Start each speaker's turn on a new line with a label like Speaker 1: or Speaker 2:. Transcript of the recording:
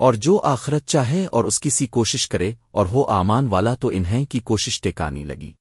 Speaker 1: اور جو آخرت چاہے اور اس کی سی کوشش کرے اور ہو آمان والا تو انہیں کی کوشش ٹیکانی لگی۔